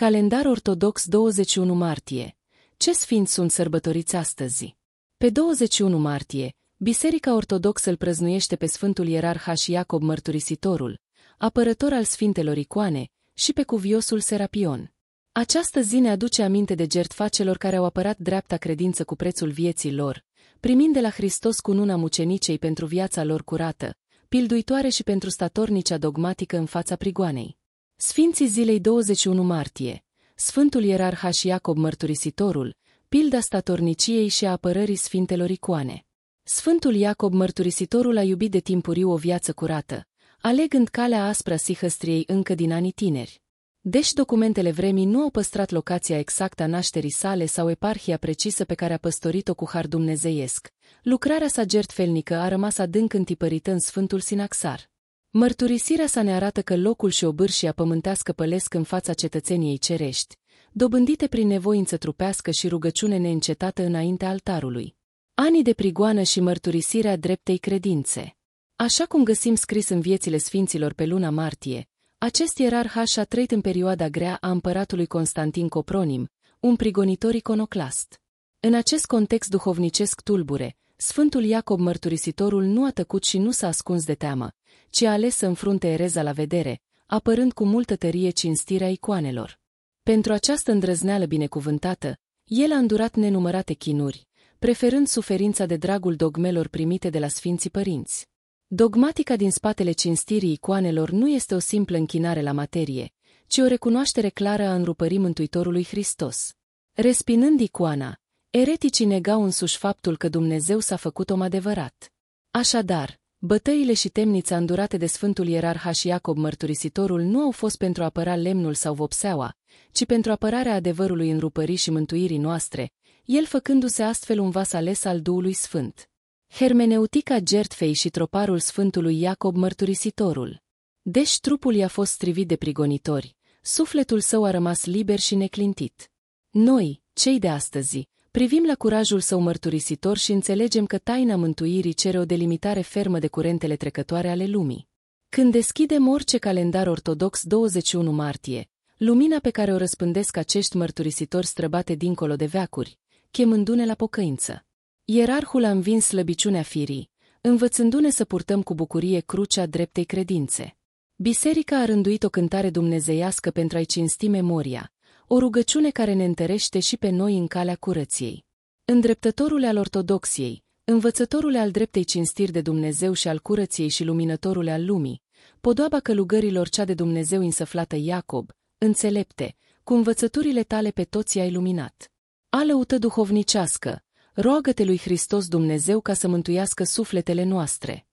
Calendar ortodox 21 martie. Ce sfinți sunt sărbătoriți astăzi? Pe 21 martie, Biserica Ortodoxă îl prăznuiește pe Sfântul Ierarh Iacob Mărturisitorul, apărător al Sfintelor Icoane, și pe cuviosul Serapion. Această zi ne aduce aminte de jertfa celor care au apărat dreapta credință cu prețul vieții lor, primind de la Hristos cununa mucenicei pentru viața lor curată, pilduitoare și pentru statornicea dogmatică în fața prigoanei. Sfinții zilei 21 martie, Sfântul Ierarh Iacob Mărturisitorul, pilda statorniciei și a apărării Sfintelor Icoane. Sfântul Iacob Mărturisitorul a iubit de timpuriu o viață curată, alegând calea aspră sihăstriei încă din anii tineri. Deși documentele vremii nu au păstrat locația exactă a nașterii sale sau eparhia precisă pe care a păstorit-o cu har dumnezeiesc, lucrarea sa gertfelnică a rămas adânc întipărită în Sfântul Sinaxar. Mărturisirea sa ne arată că locul și obârșia pământească pălesc în fața cetățeniei cerești, dobândite prin nevoință trupească și rugăciune neîncetată înaintea altarului. Anii de prigoană și mărturisirea dreptei credințe. Așa cum găsim scris în viețile sfinților pe luna martie, acest ierarh a trăit în perioada grea a împăratului Constantin Copronim, un prigonitor iconoclast. În acest context duhovnicesc tulbure, Sfântul Iacob Mărturisitorul nu a tăcut și nu s-a ascuns de teamă, ci a ales să înfrunte ereza la vedere, apărând cu multă tărie cinstirea icoanelor. Pentru această îndrăzneală binecuvântată, el a îndurat nenumărate chinuri, preferând suferința de dragul dogmelor primite de la Sfinții Părinți. Dogmatica din spatele cinstirii icoanelor nu este o simplă închinare la materie, ci o recunoaștere clară a înrupării Mântuitorului Hristos. Respinând icoana, ereticii negau însuși faptul că Dumnezeu s-a făcut om adevărat. Așadar, bătăile și temnița îndurate de Sfântul Ierarh Iacob Mărturisitorul nu au fost pentru a apăra lemnul sau vopseaua, ci pentru apărarea adevărului înrupării și mântuirii noastre, el făcându-se astfel un vas ales al Duhului Sfânt. Hermeneutica Gertfei și troparul Sfântului Iacob Mărturisitorul. Deși trupul i-a fost strivit de prigonitori, sufletul său a rămas liber și neclintit. Noi, cei de astăzi, privim la curajul său mărturisitor și înțelegem că taina mântuirii cere o delimitare fermă de curentele trecătoare ale lumii. Când deschidem orice calendar ortodox 21 martie, lumina pe care o răspândesc acești mărturisitori străbate dincolo de veacuri, chemându-ne la pocăință. Ierarhul a învins slăbiciunea firii, învățându-ne să purtăm cu bucurie crucea dreptei credințe. Biserica a rânduit o cântare dumnezeiască pentru a-i cinsti memoria, o rugăciune care ne întărește și pe noi în calea curăției. Îndreptătorule al ortodoxiei, învățătorule al dreptei cinstiri de Dumnezeu și al curăției și luminătorule al lumii, podoaba călugărilor cea de Dumnezeu însăflată Iacob, înțelepte, cu învățăturile tale pe toți ai luminat. Alăută duhovnicească, roagă-te lui Hristos Dumnezeu ca să mântuiască sufletele noastre.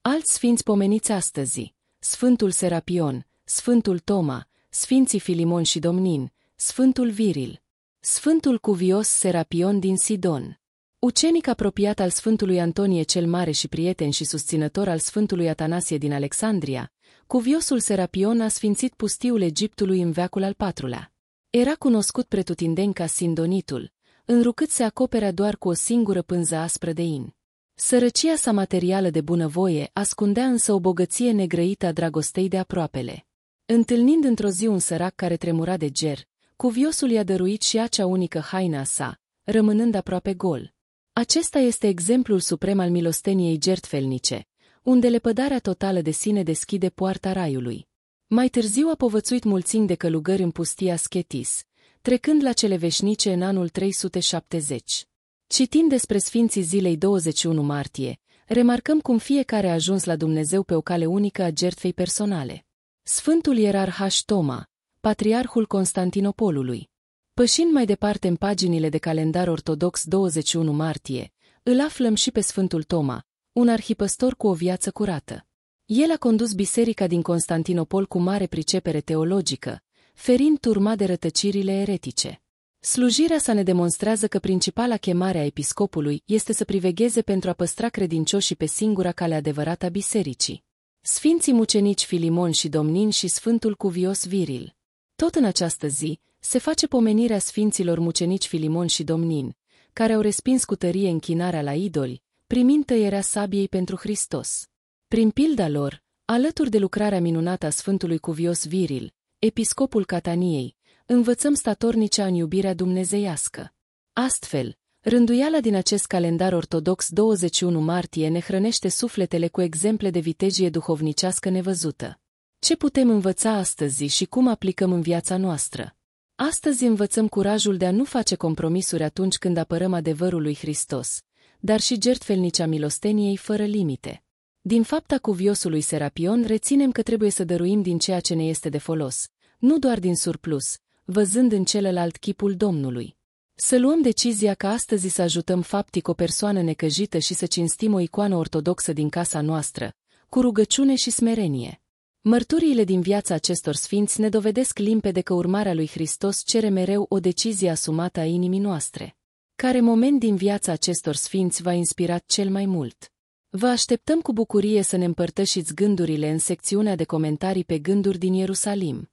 Alți sfinți pomeniți astăzi, Sfântul Serapion, Sfântul Toma, Sfinții Filimon și Domnin, Sfântul Viril, Sfântul Cuvios Serapion din Sidon, ucenic apropiat al Sfântului Antonie cel Mare și prieten și susținător al Sfântului Atanasie din Alexandria, Cuviosul Serapion a sfințit pustiul Egiptului în veacul al patrulea. Era cunoscut pretutindeni ca Sindonitul, înrucât se acoperea doar cu o singură pânză aspră de in. Sărăcia sa materială de bunăvoie ascundea însă o bogăție negrăită a dragostei de aproapele. Întâlnind într-o zi un sărac care tremura de ger, cuviosul i-a dăruit și acea unică haina sa, rămânând aproape gol. Acesta este exemplul suprem al milosteniei gertfelnice, unde lepădarea totală de sine deschide poarta raiului. Mai târziu a povățuit mulțimi de călugări în pustia Schetis, trecând la cele veșnice în anul 370. Citind despre Sfinții zilei 21 martie, remarcăm cum fiecare a ajuns la Dumnezeu pe o cale unică a jertfei personale. Sfântul Ierarh Toma, Patriarhul Constantinopolului. Pășind mai departe în paginile de calendar ortodox 21 martie, îl aflăm și pe Sfântul Toma, un arhipăstor cu o viață curată. El a condus biserica din Constantinopol cu mare pricepere teologică, ferind turma de rătăcirile eretice. Slujirea sa ne demonstrează că principala chemare a episcopului este să privegheze pentru a păstra credincioșii pe singura cale adevărată a bisericii. Sfinții mucenici Filimon și Domnin și Sfântul Cuvios Viril. Tot în această zi, se face pomenirea Sfinților mucenici Filimon și Domnin, care au respins cu tărie închinarea la idoli, primind tăierea sabiei pentru Hristos. Prin pilda lor, alături de lucrarea minunată a Sfântului Cuvios Viril, episcopul Cataniei, învățăm statornicea în iubirea dumnezeiască. Astfel, rânduiala din acest calendar ortodox 21 martie ne hrănește sufletele cu exemple de vitejie duhovnicească nevăzută. Ce putem învăța astăzi și cum aplicăm în viața noastră? Astăzi învățăm curajul de a nu face compromisuri atunci când apărăm adevărul lui Hristos, dar și gertfelnicea milosteniei fără limite. Din fapta cuviosului Serapion reținem că trebuie să dăruim din ceea ce ne este de folos, nu doar din surplus, văzând în celălalt chipul Domnului. Să luăm decizia ca astăzi să ajutăm faptic o persoană necăjită și să cinstim o icoană ortodoxă din casa noastră, cu rugăciune și smerenie. Mărturiile din viața acestor sfinți ne dovedesc limpede că urmarea lui Hristos cere mereu o decizie asumată a inimii noastre. Care moment din viața acestor sfinți v-a inspirat cel mai mult? Vă așteptăm cu bucurie să ne împărtășiți gândurile în secțiunea de comentarii pe gânduri din Ierusalim.